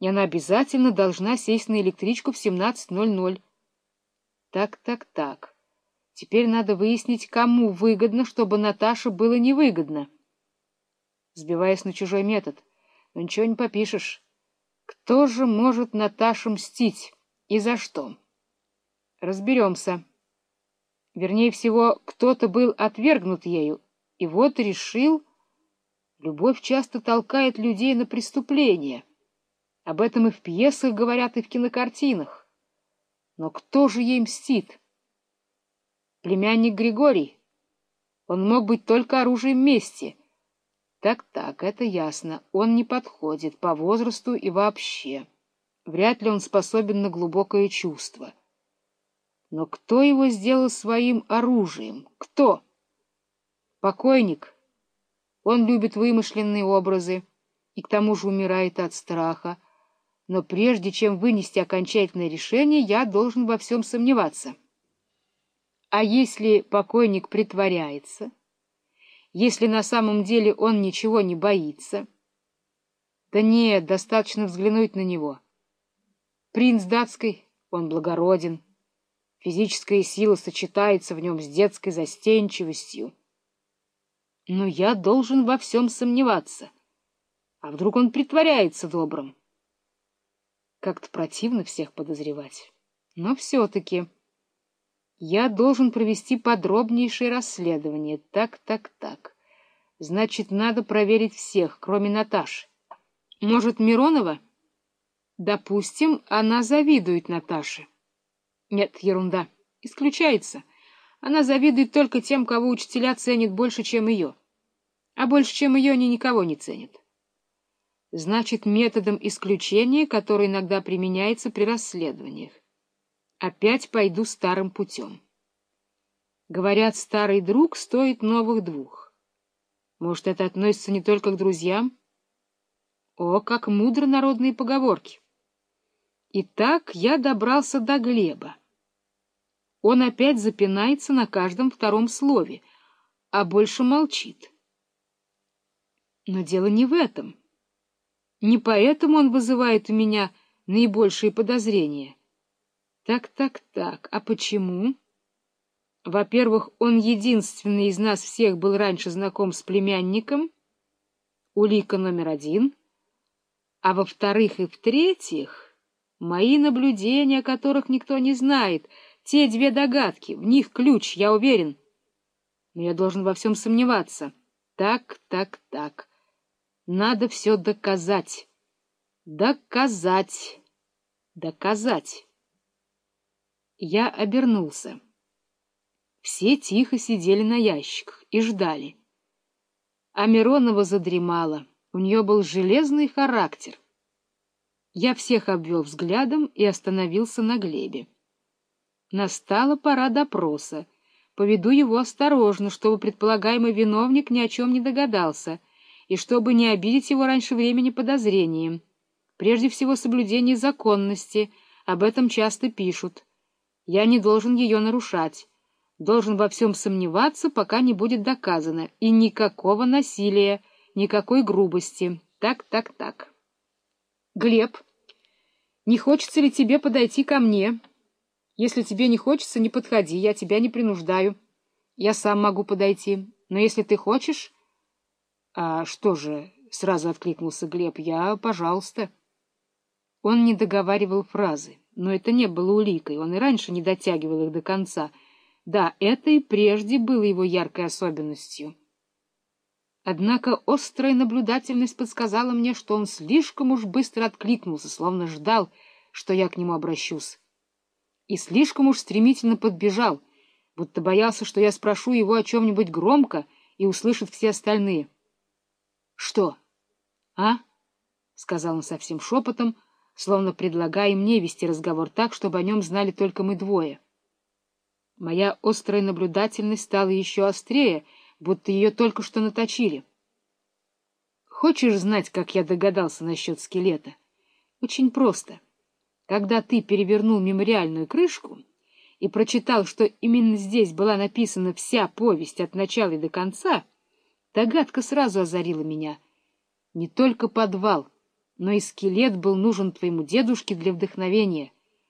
и она обязательно должна сесть на электричку в 17.00. Так, так, так. Теперь надо выяснить, кому выгодно, чтобы Наташе было невыгодно. Сбиваясь на чужой метод. Но ничего не попишешь. Кто же может Наташе мстить и за что? Разберемся. Вернее всего, кто-то был отвергнут ею, и вот решил... Любовь часто толкает людей на преступления. Об этом и в пьесах говорят, и в кинокартинах. Но кто же ей мстит? Племянник Григорий. Он мог быть только оружием мести. Так-так, это ясно. Он не подходит по возрасту и вообще. Вряд ли он способен на глубокое чувство. Но кто его сделал своим оружием? Кто? Покойник. Он любит вымышленные образы и к тому же умирает от страха. Но прежде чем вынести окончательное решение, я должен во всем сомневаться. А если покойник притворяется? Если на самом деле он ничего не боится? Да нет, достаточно взглянуть на него. Принц датской, он благороден. Физическая сила сочетается в нем с детской застенчивостью. Но я должен во всем сомневаться. А вдруг он притворяется добрым? Как-то противно всех подозревать. Но все-таки я должен провести подробнейшее расследование. Так, так, так. Значит, надо проверить всех, кроме Наташи. Может, Миронова? Допустим, она завидует Наташе. Нет, ерунда. Исключается. Она завидует только тем, кого учителя ценят больше, чем ее а больше, чем ее, они никого не ценят. Значит, методом исключения, который иногда применяется при расследованиях. Опять пойду старым путем. Говорят, старый друг стоит новых двух. Может, это относится не только к друзьям? О, как мудро народные поговорки! Итак, я добрался до Глеба. Он опять запинается на каждом втором слове, а больше молчит. Но дело не в этом. Не поэтому он вызывает у меня наибольшие подозрения. Так, так, так. А почему? Во-первых, он единственный из нас всех был раньше знаком с племянником, улика номер один. А во-вторых и в-третьих, мои наблюдения, о которых никто не знает, те две догадки, в них ключ, я уверен. Но я должен во всем сомневаться. Так, так, так. Надо все доказать. Доказать. Доказать. Я обернулся. Все тихо сидели на ящиках и ждали. А Миронова задремала. У нее был железный характер. Я всех обвел взглядом и остановился на Глебе. Настала пора допроса. Поведу его осторожно, чтобы предполагаемый виновник ни о чем не догадался — и чтобы не обидеть его раньше времени подозрением. Прежде всего соблюдение законности, об этом часто пишут. Я не должен ее нарушать, должен во всем сомневаться, пока не будет доказано, и никакого насилия, никакой грубости. Так, так, так. Глеб, не хочется ли тебе подойти ко мне? Если тебе не хочется, не подходи, я тебя не принуждаю. Я сам могу подойти, но если ты хочешь... — А что же, — сразу откликнулся Глеб, — я, пожалуйста. Он не договаривал фразы, но это не было уликой, он и раньше не дотягивал их до конца. Да, это и прежде было его яркой особенностью. Однако острая наблюдательность подсказала мне, что он слишком уж быстро откликнулся, словно ждал, что я к нему обращусь. И слишком уж стремительно подбежал, будто боялся, что я спрошу его о чем-нибудь громко и услышат все остальные. Что? А? — сказал он совсем шепотом, словно предлагая мне вести разговор так, чтобы о нем знали только мы двое. Моя острая наблюдательность стала еще острее, будто ее только что наточили. Хочешь знать, как я догадался насчет скелета? Очень просто. Когда ты перевернул мемориальную крышку и прочитал, что именно здесь была написана вся повесть от начала и до конца, Догадка сразу озарила меня. Не только подвал, но и скелет был нужен твоему дедушке для вдохновения.